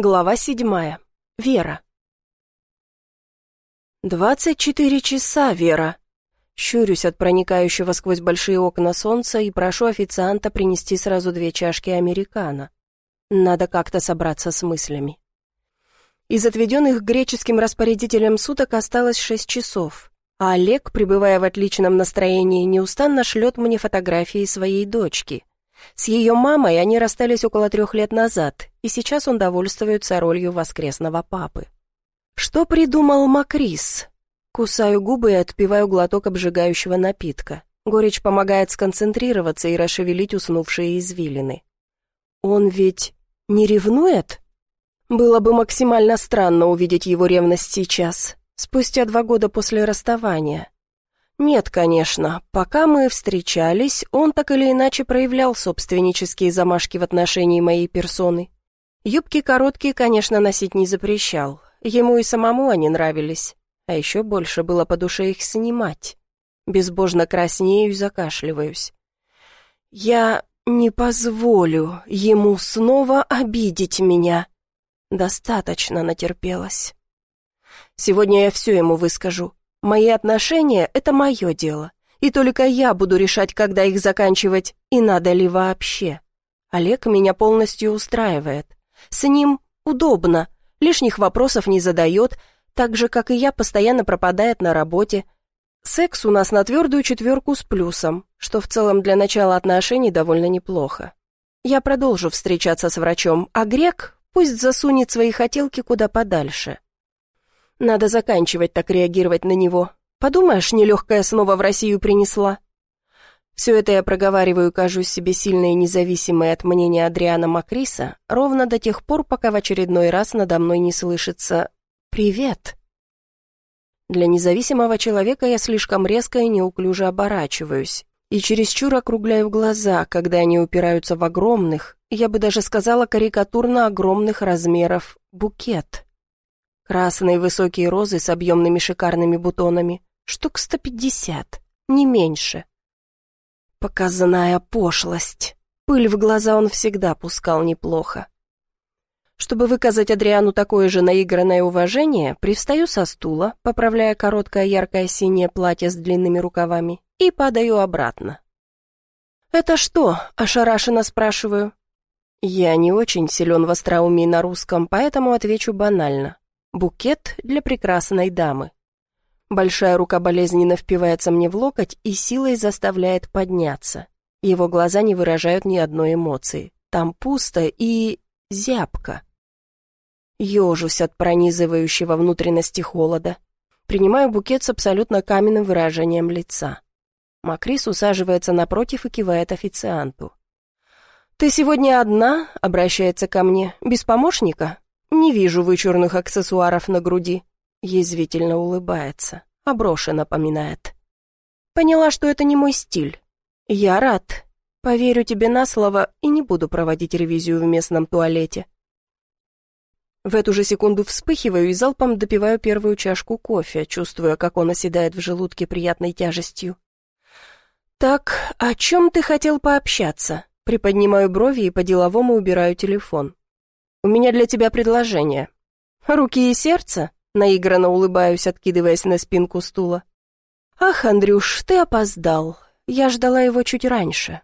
Глава седьмая. Вера. «Двадцать четыре часа, Вера!» Щурюсь от проникающего сквозь большие окна солнца и прошу официанта принести сразу две чашки американо. Надо как-то собраться с мыслями. Из отведенных греческим распорядителем суток осталось шесть часов, а Олег, пребывая в отличном настроении, неустанно шлет мне фотографии своей дочки. С ее мамой они расстались около трех лет назад, и сейчас он довольствуется ролью воскресного папы. Что придумал Макрис? Кусаю губы и отпиваю глоток обжигающего напитка. Горечь помогает сконцентрироваться и расшевелить уснувшие извилины. Он ведь не ревнует? Было бы максимально странно увидеть его ревность сейчас, спустя два года после расставания. Нет, конечно, пока мы встречались, он так или иначе проявлял собственнические замашки в отношении моей персоны. Юбки короткие, конечно, носить не запрещал. Ему и самому они нравились. А еще больше было по душе их снимать. Безбожно краснею и закашливаюсь. «Я не позволю ему снова обидеть меня». Достаточно натерпелась. Сегодня я все ему выскажу. Мои отношения — это мое дело, и только я буду решать, когда их заканчивать и надо ли вообще. Олег меня полностью устраивает. С ним удобно, лишних вопросов не задает, так же, как и я, постоянно пропадает на работе. Секс у нас на твердую четверку с плюсом, что в целом для начала отношений довольно неплохо. Я продолжу встречаться с врачом, а Грек пусть засунет свои хотелки куда подальше. Надо заканчивать так реагировать на него. Подумаешь, нелегкая снова в Россию принесла. Все это я проговариваю, кажусь себе сильной и независимой от мнения Адриана Макриса, ровно до тех пор, пока в очередной раз надо мной не слышится «Привет». Для независимого человека я слишком резко и неуклюже оборачиваюсь, и чересчур округляю глаза, когда они упираются в огромных, я бы даже сказала карикатурно огромных размеров, букет. Красные высокие розы с объемными шикарными бутонами. Штук сто пятьдесят, не меньше. Показанная пошлость. Пыль в глаза он всегда пускал неплохо. Чтобы выказать Адриану такое же наигранное уважение, привстаю со стула, поправляя короткое яркое синее платье с длинными рукавами, и падаю обратно. «Это что?» – ошарашенно спрашиваю. Я не очень силен в остроумии на русском, поэтому отвечу банально. Букет для прекрасной дамы. Большая рука болезненно впивается мне в локоть и силой заставляет подняться. Его глаза не выражают ни одной эмоции. Там пусто и... зябко. Ёжусь от пронизывающего внутренности холода. Принимаю букет с абсолютно каменным выражением лица. Макрис усаживается напротив и кивает официанту. «Ты сегодня одна?» — обращается ко мне. «Без помощника?» «Не вижу вычурных аксессуаров на груди», — язвительно улыбается, а броши напоминает. «Поняла, что это не мой стиль. Я рад. Поверю тебе на слово и не буду проводить ревизию в местном туалете». В эту же секунду вспыхиваю и залпом допиваю первую чашку кофе, чувствуя, как он оседает в желудке приятной тяжестью. «Так, о чем ты хотел пообщаться?» Приподнимаю брови и по-деловому убираю телефон. «У меня для тебя предложение». «Руки и сердце?» — наигранно улыбаюсь, откидываясь на спинку стула. «Ах, Андрюш, ты опоздал. Я ждала его чуть раньше».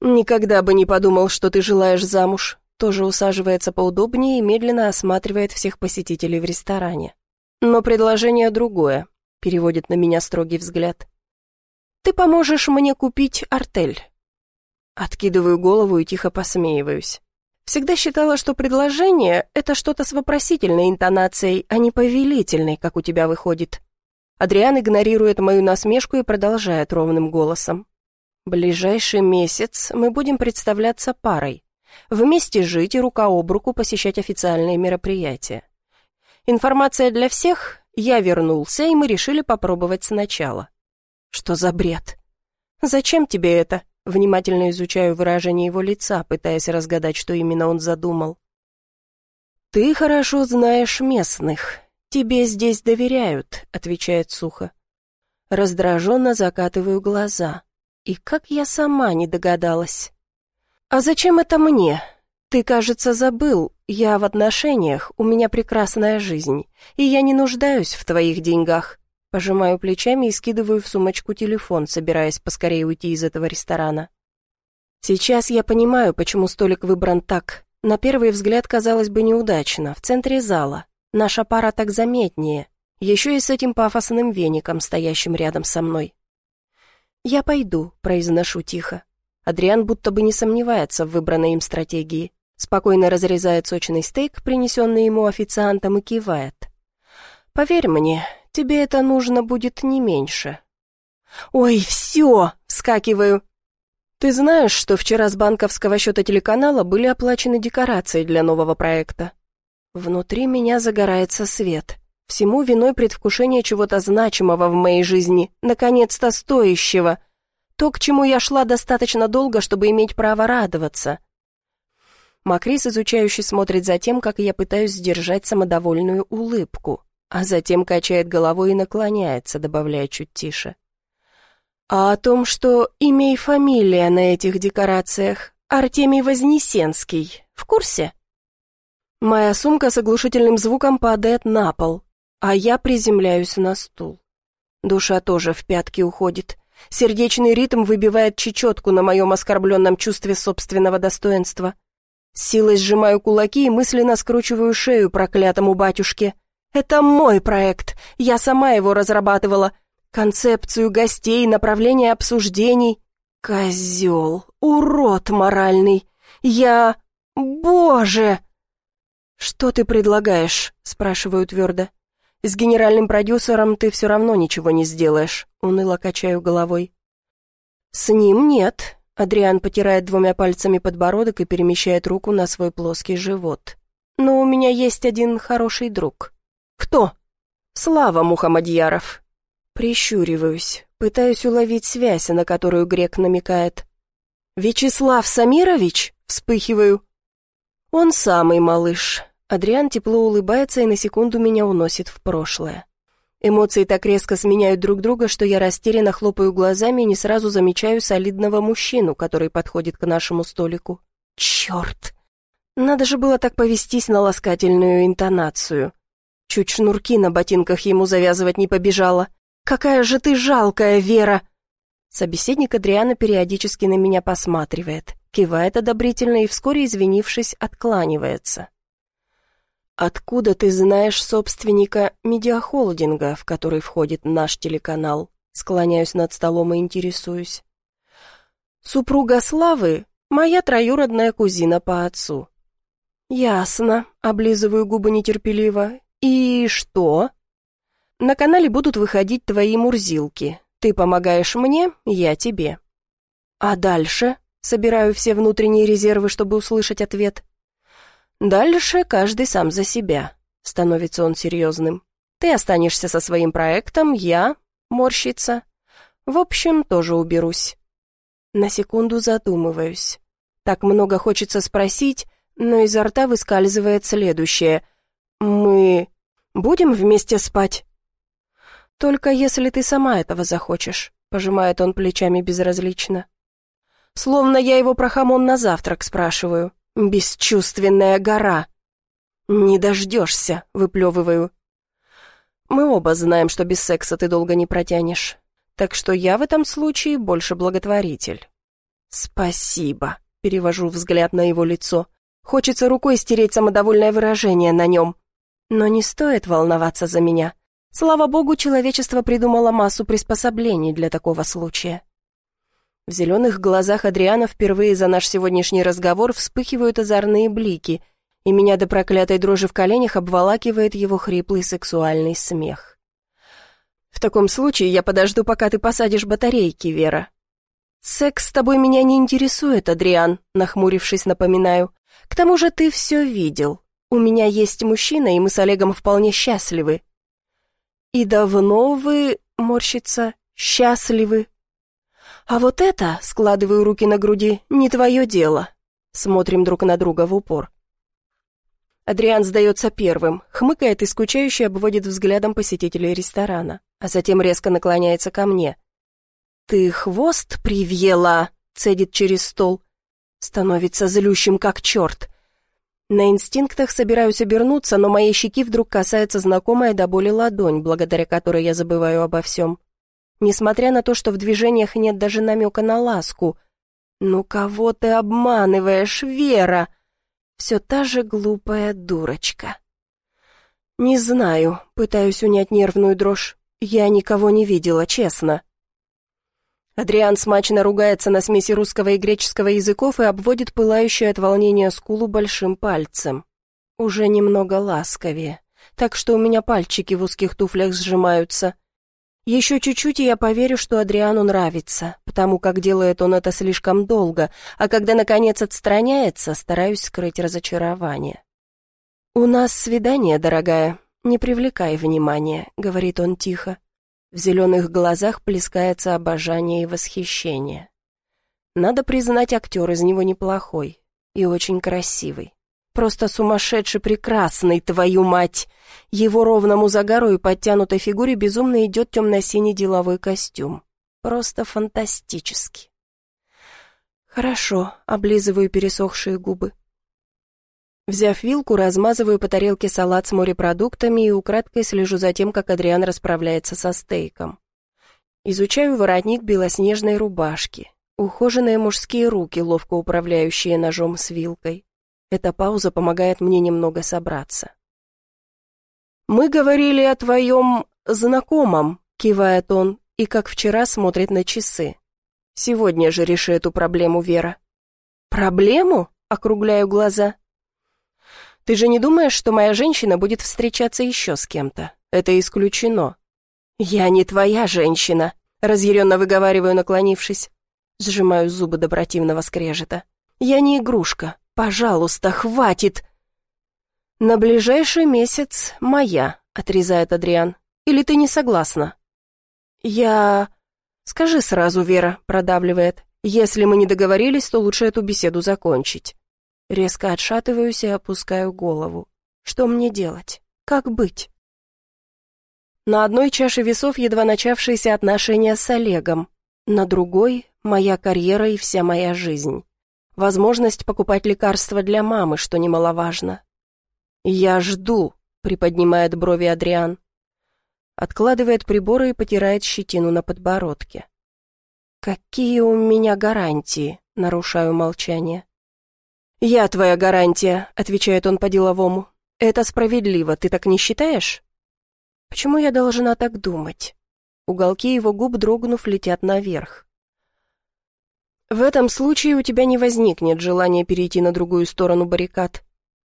«Никогда бы не подумал, что ты желаешь замуж». Тоже усаживается поудобнее и медленно осматривает всех посетителей в ресторане. «Но предложение другое», — переводит на меня строгий взгляд. «Ты поможешь мне купить артель». Откидываю голову и тихо посмеиваюсь. Всегда считала, что предложение — это что-то с вопросительной интонацией, а не повелительной, как у тебя выходит. Адриан игнорирует мою насмешку и продолжает ровным голосом. «Ближайший месяц мы будем представляться парой. Вместе жить и рука об руку посещать официальные мероприятия. Информация для всех. Я вернулся, и мы решили попробовать сначала». «Что за бред?» «Зачем тебе это?» Внимательно изучаю выражение его лица, пытаясь разгадать, что именно он задумал. «Ты хорошо знаешь местных. Тебе здесь доверяют», — отвечает сухо. Раздраженно закатываю глаза. И как я сама не догадалась. «А зачем это мне? «Ты, кажется, забыл. Я в отношениях, у меня прекрасная жизнь, и я не нуждаюсь в твоих деньгах». Пожимаю плечами и скидываю в сумочку телефон, собираясь поскорее уйти из этого ресторана. Сейчас я понимаю, почему столик выбран так. На первый взгляд казалось бы неудачно, в центре зала. Наша пара так заметнее, еще и с этим пафосным веником, стоящим рядом со мной. «Я пойду», — произношу тихо. Адриан будто бы не сомневается в выбранной им стратегии. Спокойно разрезает сочный стейк, принесенный ему официантом, и кивает. «Поверь мне, тебе это нужно будет не меньше». «Ой, все!» — вскакиваю. «Ты знаешь, что вчера с банковского счета телеканала были оплачены декорации для нового проекта?» Внутри меня загорается свет. Всему виной предвкушение чего-то значимого в моей жизни, наконец-то стоящего. То, к чему я шла достаточно долго, чтобы иметь право радоваться. Макрис изучающе смотрит за тем, как я пытаюсь сдержать самодовольную улыбку, а затем качает головой и наклоняется, добавляя чуть тише. А о том, что имя фамилия на этих декорациях Артемий Вознесенский, в курсе? Моя сумка с оглушительным звуком падает на пол, а я приземляюсь на стул. Душа тоже в пятки уходит. Сердечный ритм выбивает чечетку на моем оскорбленном чувстве собственного достоинства. Силой сжимаю кулаки и мысленно скручиваю шею проклятому батюшке. Это мой проект, я сама его разрабатывала. Концепцию гостей, направление обсуждений. Козел, урод моральный. Я... Боже! «Что ты предлагаешь?» — спрашиваю твердо. «С генеральным продюсером ты все равно ничего не сделаешь», — уныло качаю головой. «С ним нет», Адриан потирает двумя пальцами подбородок и перемещает руку на свой плоский живот. «Но у меня есть один хороший друг». «Кто?» «Слава Мухаммадьяров». Прищуриваюсь, пытаюсь уловить связь, на которую грек намекает. «Вячеслав Самирович?» — вспыхиваю. «Он самый малыш». Адриан тепло улыбается и на секунду меня уносит в прошлое. Эмоции так резко сменяют друг друга, что я растерянно хлопаю глазами и не сразу замечаю солидного мужчину, который подходит к нашему столику. Черт! Надо же было так повестись на ласкательную интонацию. Чуть шнурки на ботинках ему завязывать не побежала. «Какая же ты жалкая, Вера!» Собеседник Адриана периодически на меня посматривает, кивает одобрительно и, вскоре извинившись, откланивается. «Откуда ты знаешь собственника медиахолдинга, в который входит наш телеканал?» Склоняюсь над столом и интересуюсь. «Супруга Славы — моя троюродная кузина по отцу». «Ясно», — облизываю губы нетерпеливо. «И что?» «На канале будут выходить твои мурзилки. Ты помогаешь мне, я тебе». «А дальше?» — собираю все внутренние резервы, чтобы услышать ответ. «Дальше каждый сам за себя», — становится он серьезным. «Ты останешься со своим проектом, я...» — морщится. «В общем, тоже уберусь». На секунду задумываюсь. Так много хочется спросить, но изо рта выскальзывает следующее. «Мы будем вместе спать?» «Только если ты сама этого захочешь», — пожимает он плечами безразлично. «Словно я его про хамон на завтрак спрашиваю». «Бесчувственная гора!» «Не дождешься», — выплевываю. «Мы оба знаем, что без секса ты долго не протянешь, так что я в этом случае больше благотворитель». «Спасибо», — перевожу взгляд на его лицо. Хочется рукой стереть самодовольное выражение на нем. Но не стоит волноваться за меня. Слава богу, человечество придумало массу приспособлений для такого случая. В зеленых глазах Адриана впервые за наш сегодняшний разговор вспыхивают озорные блики, и меня до проклятой дрожи в коленях обволакивает его хриплый сексуальный смех. «В таком случае я подожду, пока ты посадишь батарейки, Вера». «Секс с тобой меня не интересует, Адриан», — нахмурившись, напоминаю. «К тому же ты все видел. У меня есть мужчина, и мы с Олегом вполне счастливы». «И давно вы, — морщится, — счастливы?» «А вот это, — складываю руки на груди, — не твое дело». Смотрим друг на друга в упор. Адриан сдается первым, хмыкает и скучающе обводит взглядом посетителей ресторана, а затем резко наклоняется ко мне. «Ты хвост привьела!» — цедит через стол. Становится злющим, как черт. На инстинктах собираюсь обернуться, но моей щеки вдруг касается знакомая до боли ладонь, благодаря которой я забываю обо всем. Несмотря на то, что в движениях нет даже намека на ласку. «Ну кого ты обманываешь, Вера?» Все та же глупая дурочка. «Не знаю», — пытаюсь унять нервную дрожь. «Я никого не видела, честно». Адриан смачно ругается на смеси русского и греческого языков и обводит пылающую от волнения скулу большим пальцем. Уже немного ласковее, так что у меня пальчики в узких туфлях сжимаются. Еще чуть-чуть, и я поверю, что Адриану нравится, потому как делает он это слишком долго, а когда, наконец, отстраняется, стараюсь скрыть разочарование. «У нас свидание, дорогая, не привлекай внимания», — говорит он тихо. В зеленых глазах плескается обожание и восхищение. Надо признать, актер из него неплохой и очень красивый. Просто сумасшедший прекрасный, твою мать! Его ровному загару и подтянутой фигуре безумно идет темно-синий деловой костюм. Просто фантастически. Хорошо, облизываю пересохшие губы. Взяв вилку, размазываю по тарелке салат с морепродуктами и украдкой слежу за тем, как Адриан расправляется со стейком. Изучаю воротник белоснежной рубашки, ухоженные мужские руки, ловко управляющие ножом с вилкой. Эта пауза помогает мне немного собраться. «Мы говорили о твоем знакомом», — кивает он, и как вчера смотрит на часы. «Сегодня же реши эту проблему, Вера». «Проблему?» — округляю глаза. Ты же не думаешь, что моя женщина будет встречаться еще с кем-то? Это исключено». «Я не твоя женщина», — разъяренно выговариваю, наклонившись. Сжимаю зубы до противного скрежета. «Я не игрушка. Пожалуйста, хватит!» «На ближайший месяц моя», — отрезает Адриан. «Или ты не согласна?» «Я...» «Скажи сразу, Вера», — продавливает. «Если мы не договорились, то лучше эту беседу закончить». Резко отшатываюсь и опускаю голову. Что мне делать? Как быть? На одной чаше весов едва начавшиеся отношения с Олегом, на другой — моя карьера и вся моя жизнь. Возможность покупать лекарства для мамы, что немаловажно. «Я жду», — приподнимает брови Адриан. Откладывает приборы и потирает щетину на подбородке. «Какие у меня гарантии?» — нарушаю молчание. «Я твоя гарантия», — отвечает он по-деловому. «Это справедливо, ты так не считаешь?» «Почему я должна так думать?» Уголки его губ, дрогнув, летят наверх. «В этом случае у тебя не возникнет желания перейти на другую сторону баррикад.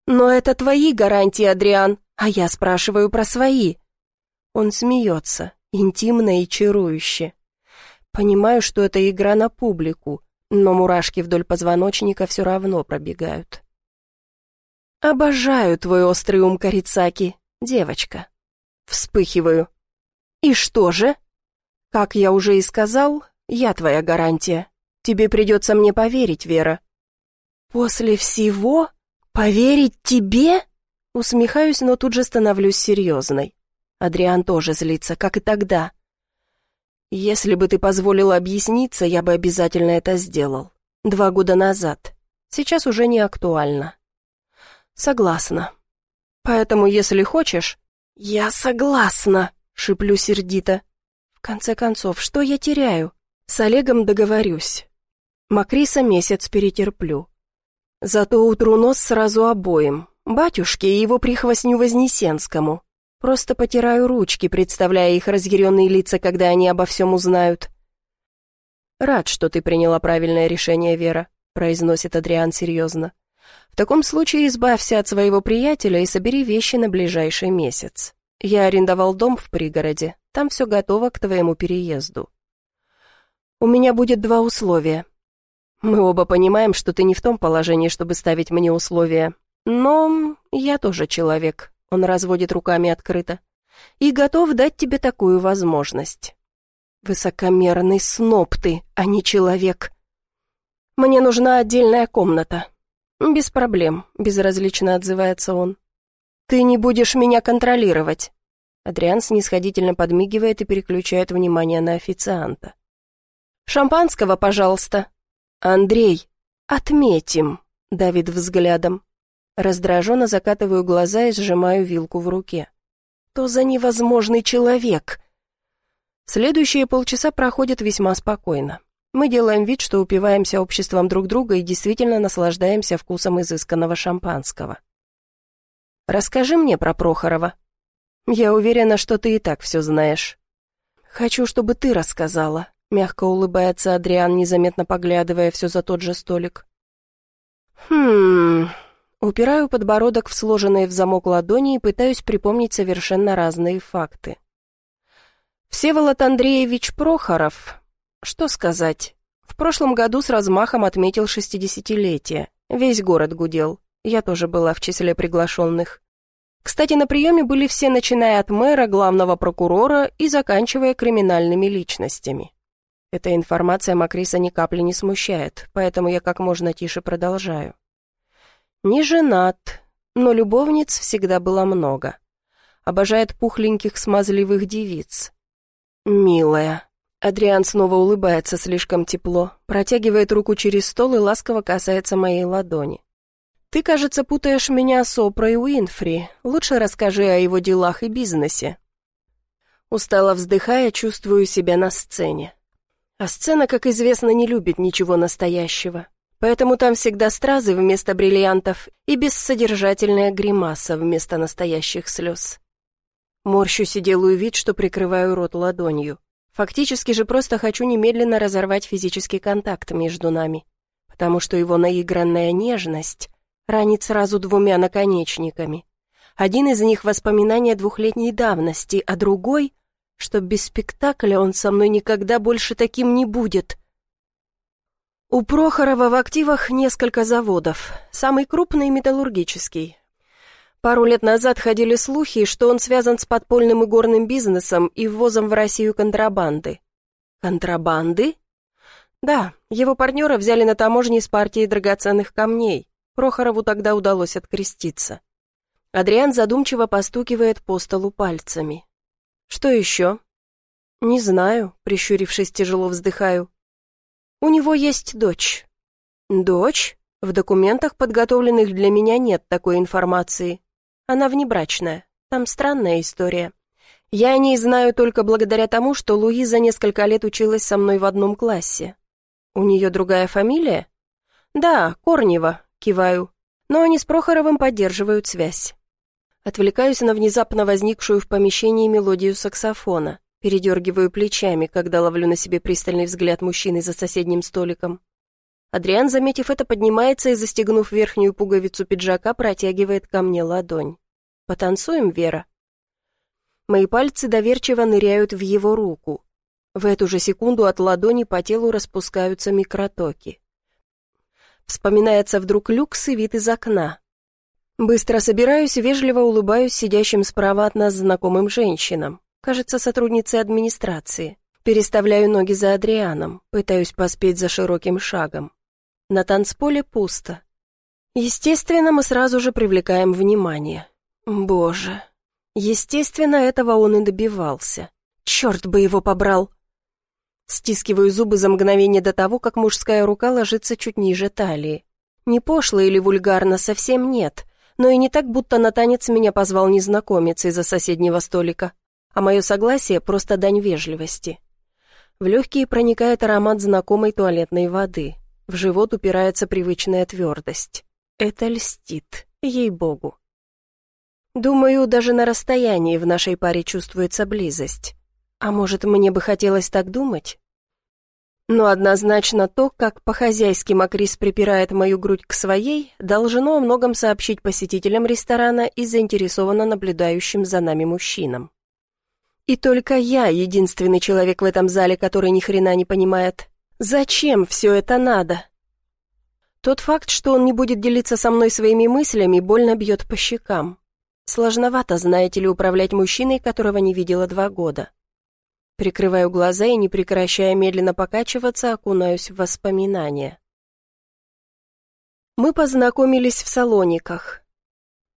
Но это твои гарантии, Адриан, а я спрашиваю про свои». Он смеется, интимно и чарующе. Понимаю, что это игра на публику, но мурашки вдоль позвоночника все равно пробегают. «Обожаю твой острый ум, Корицаки, девочка». Вспыхиваю. «И что же?» «Как я уже и сказал, я твоя гарантия. Тебе придется мне поверить, Вера». «После всего? Поверить тебе?» Усмехаюсь, но тут же становлюсь серьезной. Адриан тоже злится, как и тогда. «Если бы ты позволила объясниться, я бы обязательно это сделал. Два года назад. Сейчас уже не актуально». «Согласна. Поэтому, если хочешь...» «Я согласна», — шиплю сердито. «В конце концов, что я теряю? С Олегом договорюсь. Макриса месяц перетерплю. Зато утру нос сразу обоим, батюшке и его прихвостню Вознесенскому. Просто потираю ручки, представляя их разъяренные лица, когда они обо всем узнают. «Рад, что ты приняла правильное решение, Вера», — произносит Адриан серьезно. «В таком случае избавься от своего приятеля и собери вещи на ближайший месяц. Я арендовал дом в пригороде, там все готово к твоему переезду. У меня будет два условия. Мы оба понимаем, что ты не в том положении, чтобы ставить мне условия, но я тоже человек, он разводит руками открыто. И готов дать тебе такую возможность. Высокомерный сноб ты, а не человек. Мне нужна отдельная комната. Без проблем, безразлично отзывается он. Ты не будешь меня контролировать. Адриан снисходительно подмигивает и переключает внимание на официанта. «Шампанского, пожалуйста». «Андрей, отметим», — давит взглядом. Раздраженно закатываю глаза и сжимаю вилку в руке. «То за невозможный человек!» Следующие полчаса проходят весьма спокойно. Мы делаем вид, что упиваемся обществом друг друга и действительно наслаждаемся вкусом изысканного шампанского. «Расскажи мне про Прохорова. Я уверена, что ты и так все знаешь». «Хочу, чтобы ты рассказала», — мягко улыбается Адриан, незаметно поглядывая все за тот же столик. «Хм...» Упираю подбородок в сложенные в замок ладони и пытаюсь припомнить совершенно разные факты. Всеволод Андреевич Прохоров, что сказать, в прошлом году с размахом отметил шестидесятилетие. Весь город гудел. Я тоже была в числе приглашенных. Кстати, на приеме были все, начиная от мэра, главного прокурора и заканчивая криминальными личностями. Эта информация Макриса ни капли не смущает, поэтому я как можно тише продолжаю. Не женат, но любовниц всегда было много. Обожает пухленьких смазливых девиц. «Милая». Адриан снова улыбается слишком тепло, протягивает руку через стол и ласково касается моей ладони. «Ты, кажется, путаешь меня с Опрой Уинфри. Лучше расскажи о его делах и бизнесе». Устало вздыхая, чувствую себя на сцене. А сцена, как известно, не любит ничего настоящего. Поэтому там всегда стразы вместо бриллиантов и бессодержательная гримаса вместо настоящих слез. Морщусь и делаю вид, что прикрываю рот ладонью. Фактически же просто хочу немедленно разорвать физический контакт между нами, потому что его наигранная нежность ранит сразу двумя наконечниками. Один из них — воспоминания двухлетней давности, а другой — что без спектакля он со мной никогда больше таким не будет. У Прохорова в активах несколько заводов. Самый крупный — металлургический. Пару лет назад ходили слухи, что он связан с подпольным игорным бизнесом и ввозом в Россию контрабанды. Контрабанды? Да, его партнера взяли на таможне с партией драгоценных камней. Прохорову тогда удалось откреститься. Адриан задумчиво постукивает по столу пальцами. «Что еще?» «Не знаю», — прищурившись, тяжело вздыхаю. «У него есть дочь». «Дочь? В документах, подготовленных для меня, нет такой информации. Она внебрачная. Там странная история. Я о ней знаю только благодаря тому, что Луиза несколько лет училась со мной в одном классе. У нее другая фамилия? Да, Корнева, киваю. Но они с Прохоровым поддерживают связь. Отвлекаюсь на внезапно возникшую в помещении мелодию саксофона. Передергиваю плечами, когда ловлю на себе пристальный взгляд мужчины за соседним столиком. Адриан, заметив это, поднимается и, застегнув верхнюю пуговицу пиджака, протягивает ко мне ладонь. «Потанцуем, Вера?» Мои пальцы доверчиво ныряют в его руку. В эту же секунду от ладони по телу распускаются микротоки. Вспоминается вдруг люкс и вид из окна. Быстро собираюсь, вежливо улыбаюсь сидящим справа от нас знакомым женщинам. Кажется, сотрудницы администрации. Переставляю ноги за Адрианом, пытаюсь поспеть за широким шагом. На танцполе пусто. Естественно, мы сразу же привлекаем внимание. Боже. Естественно, этого он и добивался. Черт бы его побрал. Стискиваю зубы за мгновение до того, как мужская рука ложится чуть ниже талии. Не пошло или вульгарно совсем нет, но и не так, будто на танец меня позвал незнакомец из-за соседнего столика, а мое согласие просто дань вежливости. В легкие проникает аромат знакомой туалетной воды. В живот упирается привычная твердость. Это льстит, ей-богу. Думаю, даже на расстоянии в нашей паре чувствуется близость. А может, мне бы хотелось так думать? Но однозначно то, как по-хозяйски Макрис припирает мою грудь к своей, должно о многом сообщить посетителям ресторана и заинтересованно наблюдающим за нами мужчинам. И только я единственный человек в этом зале, который ни хрена не понимает. Зачем все это надо? Тот факт, что он не будет делиться со мной своими мыслями, больно бьет по щекам. Сложновато, знаете ли, управлять мужчиной, которого не видела два года. Прикрываю глаза и, не прекращая медленно покачиваться, окунаюсь в воспоминания. Мы познакомились в Салониках.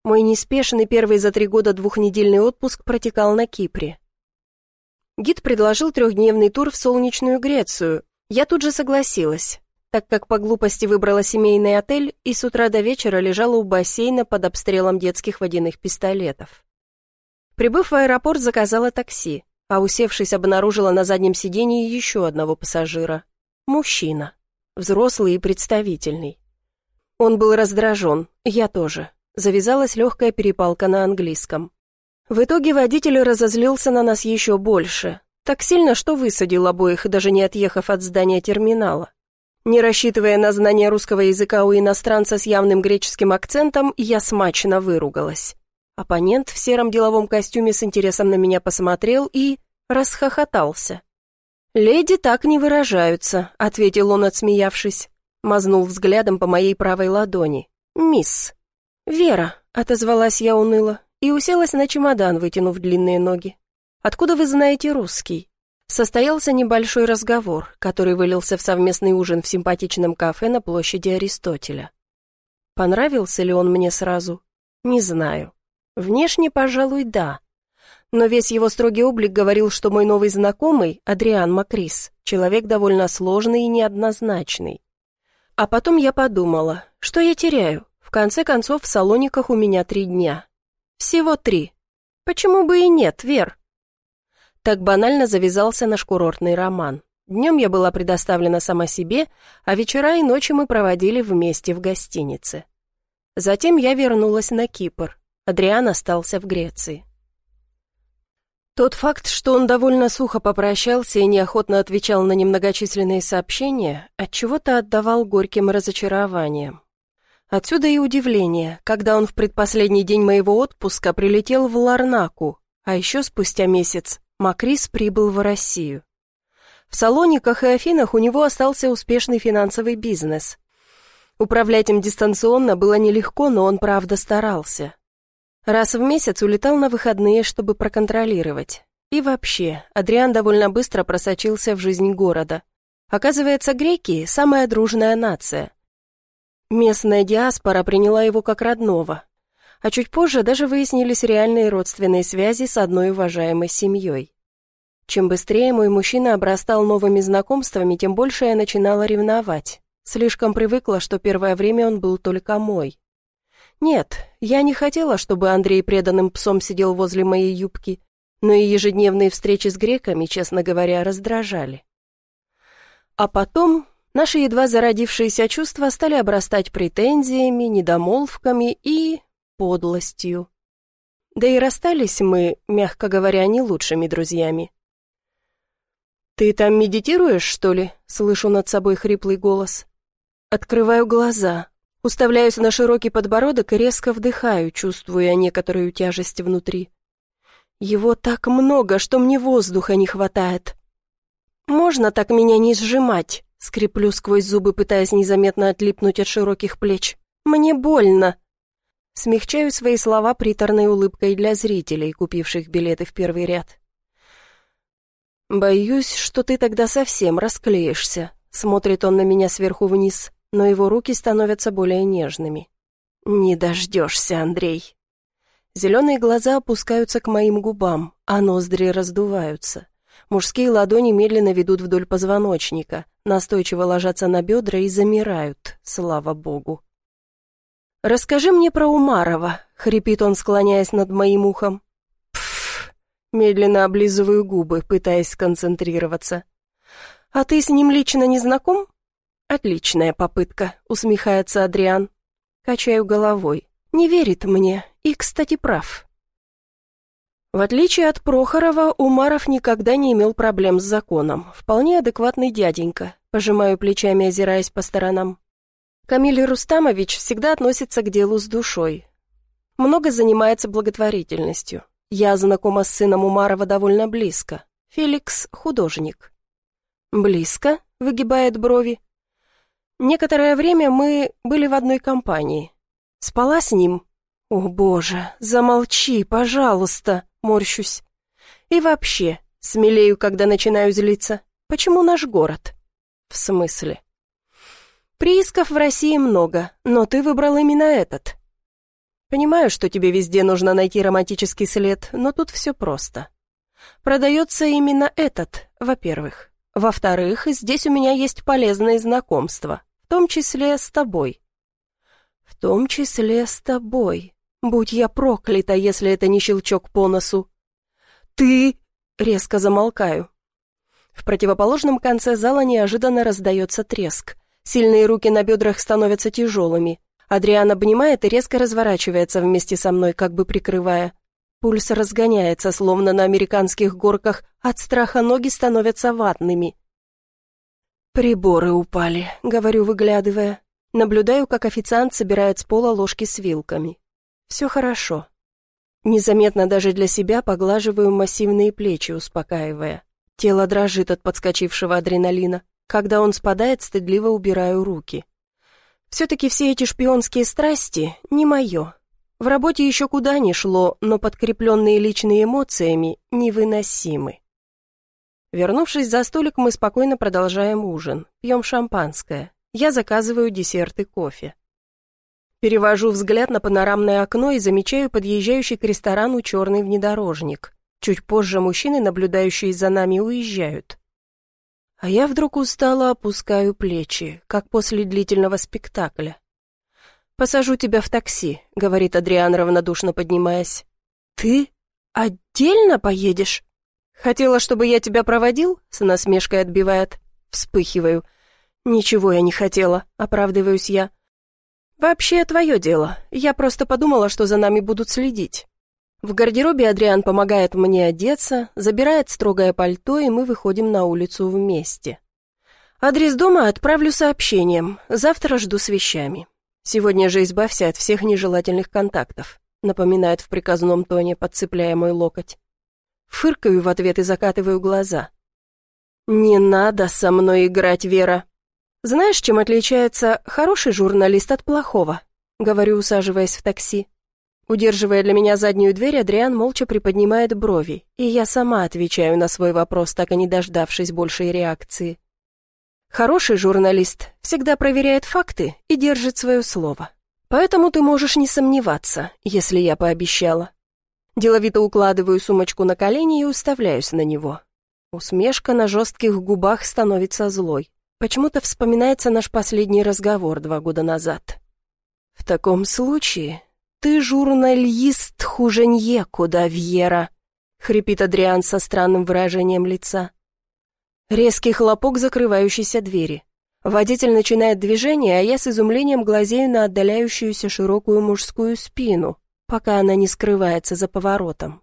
Мой неспешный первый за три года двухнедельный отпуск протекал на Кипре. Гид предложил трехдневный тур в солнечную Грецию. Я тут же согласилась. так как по глупости выбрала семейный отель и с утра до вечера лежала у бассейна под обстрелом детских водяных пистолетов. Прибыв в аэропорт, заказала такси, а усевшись, обнаружила на заднем сидении еще одного пассажира. Мужчина. Взрослый и представительный. Он был раздражен, я тоже. Завязалась легкая перепалка на английском. В итоге водитель разозлился на нас еще больше. Так сильно, что высадил обоих, даже не отъехав от здания терминала. Не рассчитывая на знание русского языка у иностранца с явным греческим акцентом, я смачно выругалась. Оппонент в сером деловом костюме с интересом на меня посмотрел и расхохотался. «Леди так не выражаются», — ответил он, отсмеявшись. Мазнул взглядом по моей правой ладони. «Мисс». «Вера», — отозвалась я уныло и уселась на чемодан, вытянув длинные ноги. «Откуда вы знаете русский?» Состоялся небольшой разговор, который вылился в совместный ужин в симпатичном кафе на площади Аристотеля. Понравился ли он мне сразу? Не знаю. Внешне, пожалуй, да. Но весь его строгий облик говорил, что мой новый знакомый, Адриан Макрис, человек довольно сложный и неоднозначный. А потом я подумала, что я теряю? В конце концов, в Салониках у меня три дня. Всего три. Почему бы и нет, Вер? Так банально завязался наш курортный роман. Днем я была предоставлена сама себе, а вечера и ночи мы проводили вместе в гостинице. Затем я вернулась на Кипр. Адриан остался в Греции. Тот факт, что он довольно сухо попрощался и неохотно отвечал на немногочисленные сообщения, отчего-то отдавал горьким разочарованием. Отсюда и удивление, когда он в предпоследний день моего отпуска прилетел в Ларнаку, а еще спустя месяц Макрис прибыл в Россию. В Салониках и Афинах у него остался успешный финансовый бизнес. Управлять им дистанционно было нелегко, но он правда старался. Раз в месяц улетал на выходные, чтобы проконтролировать. И вообще, Адриан довольно быстро просочился в жизнь города. Оказывается, греки – самая дружная нация. Местная диаспора приняла его как родного, а чуть позже даже выяснились реальные родственные связи с одной уважаемой семьей. Чем быстрее мой мужчина обрастал новыми знакомствами, тем больше я начинала ревновать. Слишком привыкла, что первое время он был только мой. Нет, я не хотела, чтобы Андрей преданным псом сидел возле моей юбки, но и ежедневные встречи с греками, честно говоря, раздражали. А потом наши едва зародившиеся чувства стали обрастать претензиями, недомолвками и подлостью. Да и расстались мы, мягко говоря, не лучшими друзьями. «Ты там медитируешь, что ли?» — слышу над собой хриплый голос. Открываю глаза, уставляюсь на широкий подбородок и резко вдыхаю, чувствуя некоторую тяжесть внутри. Его так много, что мне воздуха не хватает. «Можно так меня не сжимать?» — скреплю сквозь зубы, пытаясь незаметно отлипнуть от широких плеч. «Мне больно!» Смягчаю свои слова приторной улыбкой для зрителей, купивших билеты в первый ряд. «Боюсь, что ты тогда совсем расклеишься», — смотрит он на меня сверху вниз, но его руки становятся более нежными. «Не дождешься, Андрей». Зеленые глаза опускаются к моим губам, а ноздри раздуваются. Мужские ладони медленно ведут вдоль позвоночника, настойчиво ложатся на бедра и замирают, слава богу. «Расскажи мне про Умарова», — хрипит он, склоняясь над моим ухом. Пф, медленно облизываю губы, пытаясь сконцентрироваться. «А ты с ним лично не знаком?» «Отличная попытка», — усмехается Адриан. Качаю головой. «Не верит мне, и, кстати, прав». В отличие от Прохорова, Умаров никогда не имел проблем с законом. Вполне адекватный дяденька. Пожимаю плечами, озираясь по сторонам. Камиль Рустамович всегда относится к делу с душой. Много занимается благотворительностью. Я знакома с сыном Умарова довольно близко. Феликс – художник. «Близко?» – выгибает брови. Некоторое время мы были в одной компании. Спала с ним. О, боже, замолчи, пожалуйста, морщусь. И вообще, смелею, когда начинаю злиться. Почему наш город? В смысле? Приисков в России много, но ты выбрал именно этот. Понимаю, что тебе везде нужно найти романтический след, но тут все просто. Продается именно этот, во-первых. Во-вторых, здесь у меня есть полезные знакомства, в том числе с тобой. В том числе с тобой. Будь я проклята, если это не щелчок по носу. Ты... Резко замолкаю. В противоположном конце зала неожиданно раздается треск. Сильные руки на бедрах становятся тяжелыми. Адриан обнимает и резко разворачивается вместе со мной, как бы прикрывая. Пульс разгоняется, словно на американских горках, от страха ноги становятся ватными. «Приборы упали», — говорю, выглядывая. Наблюдаю, как официант собирает с пола ложки с вилками. «Все хорошо». Незаметно даже для себя поглаживаю массивные плечи, успокаивая. Тело дрожит от подскочившего адреналина. Когда он спадает, стыдливо убираю руки. Все-таки все эти шпионские страсти не мое. В работе еще куда ни шло, но подкрепленные личными эмоциями невыносимы. Вернувшись за столик, мы спокойно продолжаем ужин, пьем шампанское. Я заказываю десерт и кофе. Перевожу взгляд на панорамное окно и замечаю подъезжающий к ресторану черный внедорожник. Чуть позже мужчины, наблюдающие за нами, уезжают. А я вдруг устало опускаю плечи, как после длительного спектакля. «Посажу тебя в такси», — говорит Адриан, равнодушно поднимаясь. «Ты отдельно поедешь?» «Хотела, чтобы я тебя проводил?» — с насмешкой отбивает. Вспыхиваю. «Ничего я не хотела», — оправдываюсь я. «Вообще, твое дело. Я просто подумала, что за нами будут следить». В гардеробе Адриан помогает мне одеться, забирает строгое пальто, и мы выходим на улицу вместе. Адрес дома отправлю сообщением. Завтра жду с вещами. «Сегодня же избавься от всех нежелательных контактов», напоминает в приказном тоне, подцепляя мой локоть. Фыркаю в ответ и закатываю глаза. «Не надо со мной играть, Вера. Знаешь, чем отличается хороший журналист от плохого?» Говорю, усаживаясь в такси. Удерживая для меня заднюю дверь, Адриан молча приподнимает брови, и я сама отвечаю на свой вопрос, так и не дождавшись большей реакции. Хороший журналист всегда проверяет факты и держит свое слово. Поэтому ты можешь не сомневаться, если я пообещала. Деловито укладываю сумочку на колени и уставляюсь на него. Усмешка на жестких губах становится злой. Почему-то вспоминается наш последний разговор два года назад. В таком случае ты журналист хуже некуда, Вьера, хрипит Адриан со странным выражением лица. Резкий хлопок закрывающейся двери. Водитель начинает движение, а я с изумлением глазею на отдаляющуюся широкую мужскую спину, пока она не скрывается за поворотом.